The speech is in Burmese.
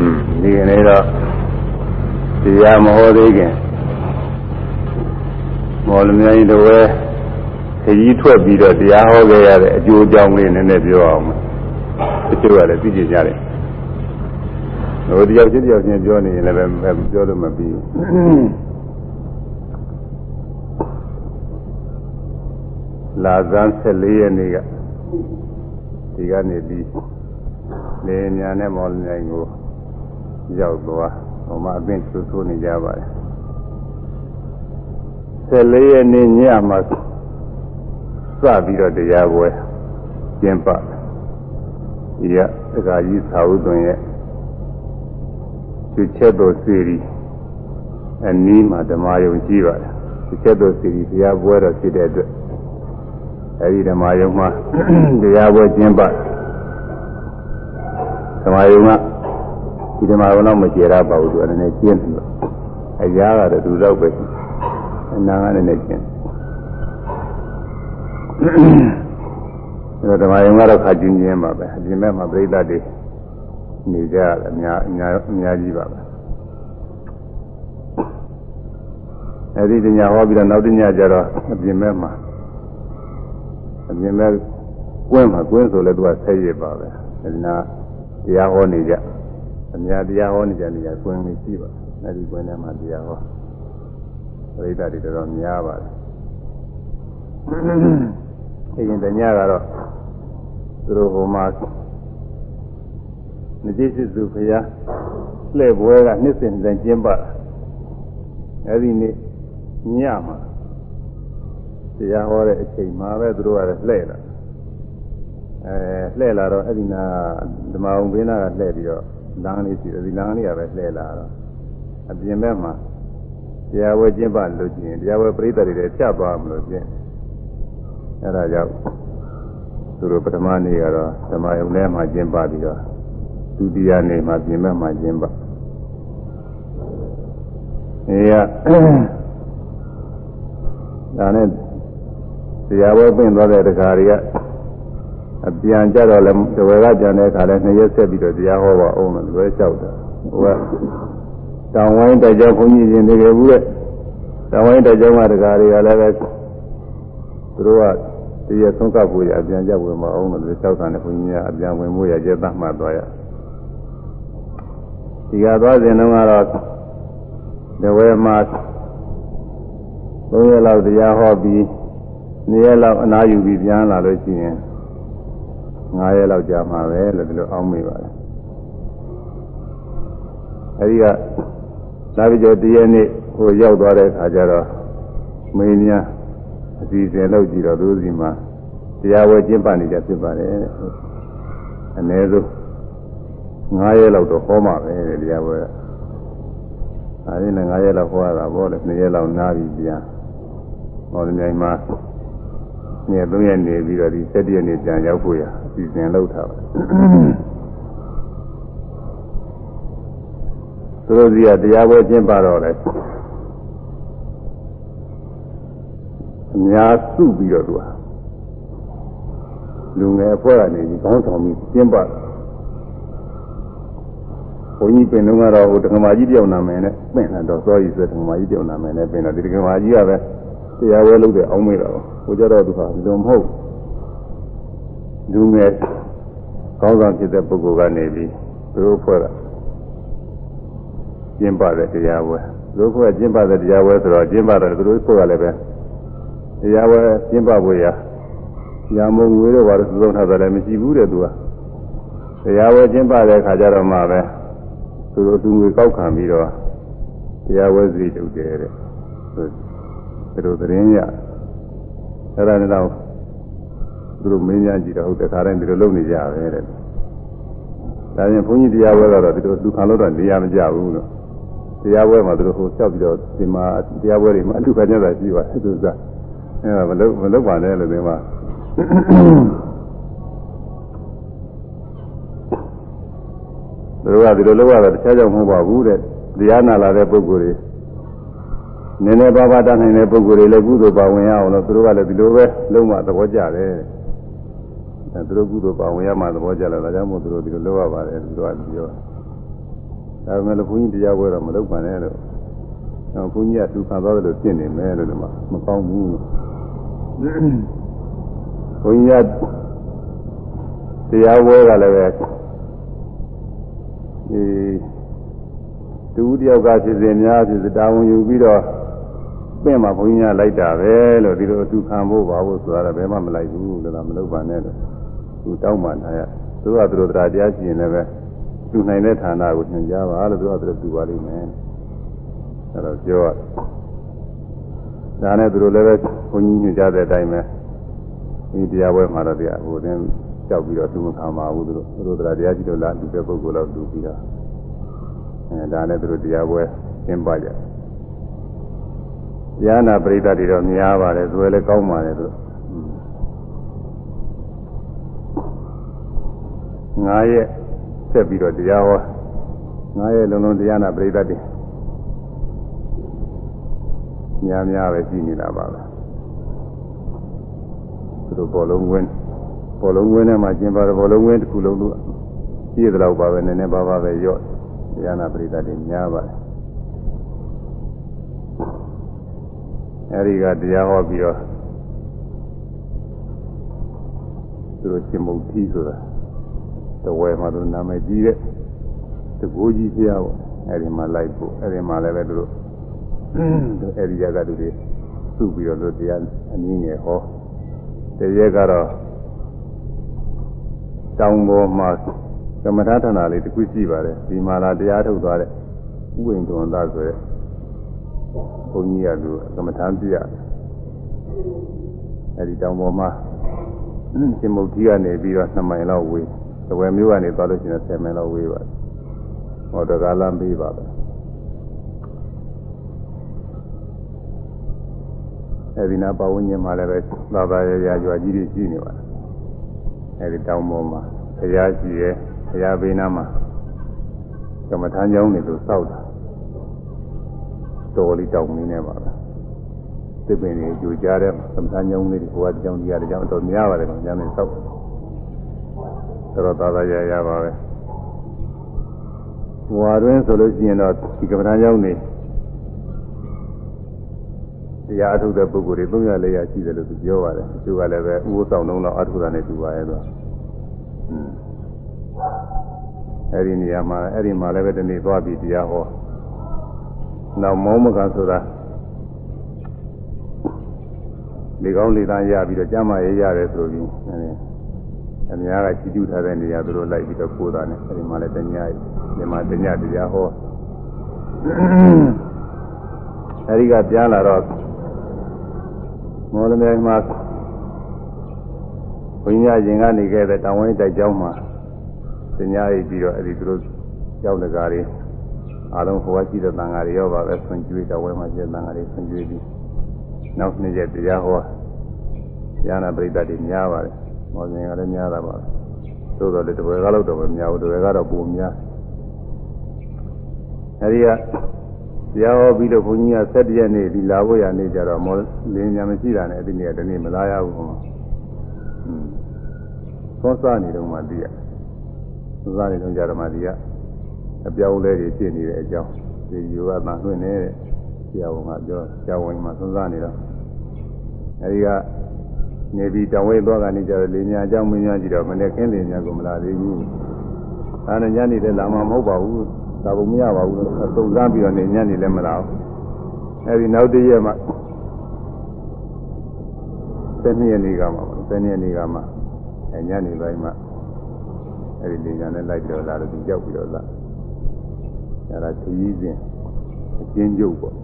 อืมဒီကနေ့တော့တရားမဟောသေးခင်မော်လမြိုင်တော်ဝဲခကြီးထွက်ပြီးတော့တရားဟောခဲ့ရတဲ့အကျိုးအကြောင်းလေးနည်းနည်းပြောအောင်တချို့ကလည်းသိကြကြတယ်ဟိုတယောက်ချင်းတယောက်ချင်းပြောနေရင်လည်းပဲပြောလို့မပြီးလာဇန်14ရက်နေ့ကဒီကနေပြီးလေညာနဲ့မော်လမြိုင်ကို ရောက်သွားဟိုမှာအသိသူဆိုနေကြပါတယ်14ရက်နေ့ညမှာစပြီးတော့တရားပွဲကျင်းပဒီကတက္ကကြီးသာဝုသွင်ရဲ့သူချက်တော်စီရီအနီးမှာဓမ္မယုံကြည့်ပါတယ်သူချက်တော်စီရီတရားပွဲတော်ဖြစ်တဲ့အတွက်အဲဒီဓမ္မယုံမှာတရားပွဲကျင်းပဓမ္မယုံက ဒီဓမ္မယုံတော့မကျေရပါဘူးသူအနေနဲ့ကျင်းတယ်အရာကတော့သူတော့ပဲအနာကလည်းကျင်းအဲဓမ္မယုံကတော့ခါကျင်းကျင်းပါပဲအပြင်ဘက်မှာပြိဿတွေနေကြတယ်အများအများအများကြီးပါပဲအဲဒီညဟောပြီးတော့နောက်တညကျတော့အပြင်ဘက်မှာအပြင်ဘက်ကွင်းမှာကွင်းဆိုလဲသူကဆက်ရပါပဲအဲဒီနာတရားဟောနေကြ အများတရားဟောနေကြနေကြကွင်းလေးရှိပါအဲဒီကွင်းထဲမှာတရားဟောပရိသတ်တွေတော်များပါတယ်အရင်တညကတော့သူတို့ဟိုမှာမကြည့်စစ်သူဖရာလှည့်ပွဲကနှစ်စဉ်စဉ်ကျင်းပအဲဒီနေ့ညမှာတရားဟောတဲ့အချိန်မှာပဲသူတို့ကလည်းလှည့်လာအဲလှည့်လာတော့အဲ့ဒီနာဓမ္မအောင်ဘင်းနာကလှည့်ပြီးတော့ လမ်းလေးရှိတယ်ဒီလမ်းလေးကပဲလှည့်လာတော့အပြင်ဘက်မှာတရားဝဲကျင်းပလို့ကျင်တရားဝဲပြိတ္တတွေလည်းဖြတ်သွားမလို့ကျင်အဲ့ဒါကြောင့်သူတို့ပထမနေ့ကတော့ဓမ္မယုံထဲမှာကျင်းပပြီးတော့ဒုတိယနေ့မှာပြင်ဘက်မှာကျင်းပအဲရဒါနဲ့တရားဝဲပြင်သွားတဲ့တခါတွေက အပြန်ကြတော့လည်းတဝဲကပြန်တဲ့အခါလည်းနှစ်ရက်ဆက်ပြီးတော့တရားဟောပါအောင်လို့လွဲလျှောက်တာဟိုကတောင်ဝိုင်းတကြောင်ခွန်ကြီးရှင်နေကြဘူးတဲ့တောင်ဝိုင်းတကြောင်ကတခါတွေကလည်းပဲသူတို့ကတရားဆုံးကပ်ဖို့ရအပြန်ကြဝင်မအောင်လို့လွဲလျှောက်တာနဲ့ခွန်ကြီးကအပြန်ဝင်ဖို့ရကျက်သမှတ်သွားရဒီကသွားစဉ်တုန်းကတော့တဝဲမှာသုံးရက်လောက်တရားဟောပြီးနေ့ရက်လောက်အနားယူပြီးပြန်လာလို့ရှိရင် 9ရက်လောက်ကြာမှာပဲလို့ဒီလိုအောင်းမိပါတယ်အဲဒီကသာပြီးတော့တရက်နေ့ဟိုရောက်သွားတဲ့အခါကျတော့မင်းများအစီအစဉ်လုပ်ကြည့်တော့သူစီမှာတရားဝဲကျင်းပနေကြဖြစ်ပါတယ်အနည်းဆုံး9ရက်လောက်တော့ဟောမှာပဲတရားဝဲအဲဒီနဲ့9ရက်လောက်ဟောရတာပေါ့လေ2ရက်လောက်နားပြီးပြန်ဟောဒီမြိုင်မှာနေ့3ရက်နေပြီးတော့ဒီ7ရက်နေ့ပြန်ရောက်ဖို့ရအ စီအစဉ်လုပ်ထားပါသူတို့စီကတရားပွဲကျင်းပတော့လေအများစုပြီးတော့သူကလူငယ်အဖွဲ့ကနေဒီကောင်းဆောင်ပြီးကျင်းပဘုန်းကြီးပင်တော့ကတော့ဟိုတက္ကမကြီးတယောက်နာမည်နဲ့ပင်လာတော့စောကြီးဆိုတက္ကမကြီးတယောက်နာမည်နဲ့ပင်တော့ဒီတက္ကမကြီးကပဲတရားဝဲလုပ်တဲ့အောင်းမေးတော့ဟိုကြတော့သူကဒီလိုမဟုတ် လူငယ်ကောင်းဆောင်ဖြစ်တဲ့ပုဂ္ဂိုလ်ကနေပြီးသူတို့ဖွဲ့တာကျင်းပတဲ့တရားဝဲသူတို့ဖွဲ့ကျင်းပတဲ့တရားဝဲဆိုတော့ကျင်းပတယ်သူတို့ဖွဲ့ရလည်းပဲတရားဝဲကျင်းပဖို့ရရာမုံငွေတော့ဘာလို့သုံးထားတယ်လည်းမရှိဘူးတဲ့သူကတရားဝဲကျင်းပတဲ့အခါကျတော့မှပဲသူတို့သူငွေကောက်ခံပြီးတော့တရားဝဲစီတုတ်တယ်တဲ့သူတို့သတင်းရအဲ့ဒါနဲ့တော့ သူတို့မင်းညာကြည့်တော့ဟုတ်တယ်ခါတိုင်းဒီလိုလုပ်နေကြပဲတဲ့ဒါရင်ဘုန်းကြီးတရားဝဲတော့ဒီလိုလူခံလို့တော့နေရာမကြဘူးလို့တရားဝဲမှာသူတို့ဟိုလျှောက်ပြီးတော့ဒီမှာတရားဝဲတွေမှာအထုခံကြတာရှိပါတယ်သူကအဲ့ဒါမလုပ်မလုပ်ပါနဲ့လို့ဒီမှာသူတို့ကဒီလိုလုပ်ရတာတခြားကြောင့်မဟုတ်ပါဘူးတဲ့တရားနာလာတဲ့ပုဂ္ဂိုလ်တွေနည်းနည်းပါးပါးတတ်နိုင်တဲ့ပုဂ္ဂိုလ်တွေလည်းကုသိုလ်ပါဝင်ရအောင်လို့သူတို့ကလည်းဒီလိုပဲလုံးဝသဘောကျတယ် အဲသူတို့ကုသိုလ်ပါဝင်ရမှသဘောကျလာဒါကြောင့်မို့သူတို့ဒီလိုလုပ်ရပါတယ်သူတို့ကပြောဒါပေမဲ့လည်းဘုန်းကြီးတရားပွဲတော့မလုပ်ပါနဲ့လို့တော့ဘုန်းကြီးကသူခံသွားတယ်လို့ပြင်နေမယ်လို့ဒီမှာမကောင်းဘူးဘုန်းကြီးကတရားပွဲကလည်းပဲဒီတူတယောက်ကဖြစ်စဉ်များဖြစ်တာဝန်ယူပြီးတော့ပြင်မှာဘုန်းကြီးကလိုက်တာပဲလို့ဒီလိုအထူခံဖို့ပါဖို့ဆိုတာလည်းဘယ်မှမလိုက်ဘူးလို့လည်းမလုပ်ပါနဲ့လို့ သူတောင်းပန်ထားရသူကသူတို့တရားတရားရှိရင်လည်းပဲသူနိုင်တဲ့ဌာနကိုညွှန်ကြားပါလို့သူကသူတို့ပြပါလိမ့်မယ်အဲတော့ပြောရဒါနဲ့သူတို့လည်းပဲဘုန်းကြီးညွှန်ကြားတဲ့အတိုင်းပဲဒီတရားပွဲမှာတော့တရားဟိုတင်းကြောက်ပြီးတော့သူမခံပါဘူးသူတို့သူတို့တရားတရားရှိလို့လားလူတဲ့ပုဂ္ဂိုလ်တော့လူပြီးတော့အဲဒါနဲ့သူတို့တရားပွဲကျင်းပကြရဟနာပရိသတ်တွေတော့များပါတယ်ဇွဲလည်းကောင်းပါတယ်သူတို့ ငါရဲ့ဆက်ပြီးတော့တရားဟောငါရဲ့လုံးလုံးတရားနာပရိသတ်တွေများများပဲကြည်နေတာပါပဲသူတို့ဘောလုံးကွင်းဘောလုံးကွင်းထဲမှာကျင်းပါတယ်ဘောလုံးကွင်းတစ်ခုလုံးလို့ပြည့်တဲ့လောက်ပါပဲနည်းနည်းပါးပါးပဲရော့တရားနာပရိသတ်တွေများပါတယ်အဲဒီကတရားဟောပြီးတော့သူတို့ရှင်မုတ်ထီးဆိုတာ တဝဲမှာသူနာမည်ကြီးတဲ့တကူကြီးဖျားပေါ့အဲဒီမှာလိုက်ဖို့အဲဒီမှာလည်းပဲသူတို့အဲဒီရကသူတွေစုပြီးတော့လို့တရားအနည်းငယ်ဟောတရက်ကတော့တောင်ပေါ်မှာကမ္မထာဌာနလေးတစ်ခုရှိပါတယ်ဒီမှာလာတရားထုတ်သွားတဲ့ဥဝင်သွန်သားဆိုတဲ့ဘုန်းကြီးကသူကမ္မထာပြရအဲဒီတောင်ပေါ်မှာရှင်မုတ်ကြီးကနေပြီးတော့2မိုင်လောက်ဝေး သဝယ်မျိုးကနေသွားလို့ရှိရင်10မိုင်လောက်ဝေးပါတယ်ဟောတကားလမ်းပေးပါပဲအဲဒီနာပဝန်းကျင်မှာလည်းပဲသာသာရရရွာကြီးတွေရှိနေပါတယ်အဲဒီတောင်ပေါ်မှာဘုရားရှိရဲ့ဘုရားဘေးနားမှာကမ္မထာကျောင်းတွေလို့စောက်တာတော်လေးတောင်နေနေပါပဲသစ်ပင်တွေကြိုကြားတဲ့ကမ္မထာကျောင်းလေးတွေဘုရားကျောင်းကြီးရတဲ့ကျောင်းတော်များပါတယ်ကမ္မထာကျောင်းတွေစောက်တော် တော်သာသာရရပါပဲဘဝတွင်ဆိုလို့ရှိရင်တော့ဒီကမ္မထာကျောင်းတွေတရားအထုတ်တဲ့ပုဂ္ဂိုလ်တွေ300 400ရှိတယ်လို့သူပြောပါတယ်။သူကလည်းပဲဥပ္ပဆောင်လုံးတော့အထုတာနဲ့တူပါရဲ့တော့။အဲဒီနေရာမှာအဲဒီမှာလည်းပဲဒီနေ့သွားပြီးတရားဟော။နောက်မောမကဆိုတာလေကောင်းလေသားရပြီးတော့ကျမ်းမာရေးရတယ်ဆိုပြီး အများကကြည့်ကြထားတဲ့နေရာသူတို့လိုက်ပြီးတော့ကိုးတာနဲ့အဲဒီမှာလည်းတညဒီမှာတညတရားဟောအဲဒီကပြန်လာတော့မော်လမြိုင်မှာဘုရားရင်ကနေခဲ့တဲ့တောင်ဝင်းတိုက်ကျောင်းမှာသင်ကြားရပြီးတော့အဲဒီသူတို့ကျောင်းတကာတွေအားလုံးဟိုကရှိတဲ့တန်ဃာတွေရောပါပဲဆွန်ကျွေးတောင်ဝင်းမှာရှိတဲ့တန်ဃာတွေဆွန်ကျွေးပြီးနောက်နှစ်ရက်တရားဟောဉာဏပရိသတ်တွေများပါတယ် မော်လမြိုင်ကလည်းများတာပါသို့တော်လည်းတပည့်ကတော့တော့မများဘူးတပည့်ကတော့ပုံများအဲဒီကတရားဟောပြီးတော့ဘုန်းကြီးက7ရက်နေ့ဒီလာဖို့ရနေကြတော့မောလင်းညာမရှိတာနဲ့အဲ့ဒီနေ့ကတနေ့မလာရဘူးဟော။သောစားနေတော့မှသိရ။သောစားနေတော့ကြတော့မှဒီကအပြောင်းလဲတွေဖြစ်နေတဲ့အကြောင်းဒီယောဂမှလွှင့်နေတဲ့ဆရာဝန်ကပြောဆရာဝန်မှသောစားနေတော့အဲဒီက နေပြီးတောင်ဝဲသွားကနေကြတော့လင်းညာအကြောင်းမင်းညာကြည့်တော့မနေ့ကင်းလင်းညာကိုမလာသေးဘူး။ဒါနဲ့ညနေလည်းလာမှာမဟုတ်ပါဘူး။သာဘုံမရပါဘူးလို့သုံးစားပြီးတော့နေညနေလည်းမလာဘူးအဲဒီနောက်တည့်ရက်မှ7ရက်နေ့ကမှ7ရက်နေ့ကမှအဲညနေပိုင်းမှအဲဒီလေညာနဲ့လိုက်တော့လာတော့ဒီကြောက်ပြီးတော့လာအဲဒါခရီးစဉ်အချင်းကျုပ်ပေါ့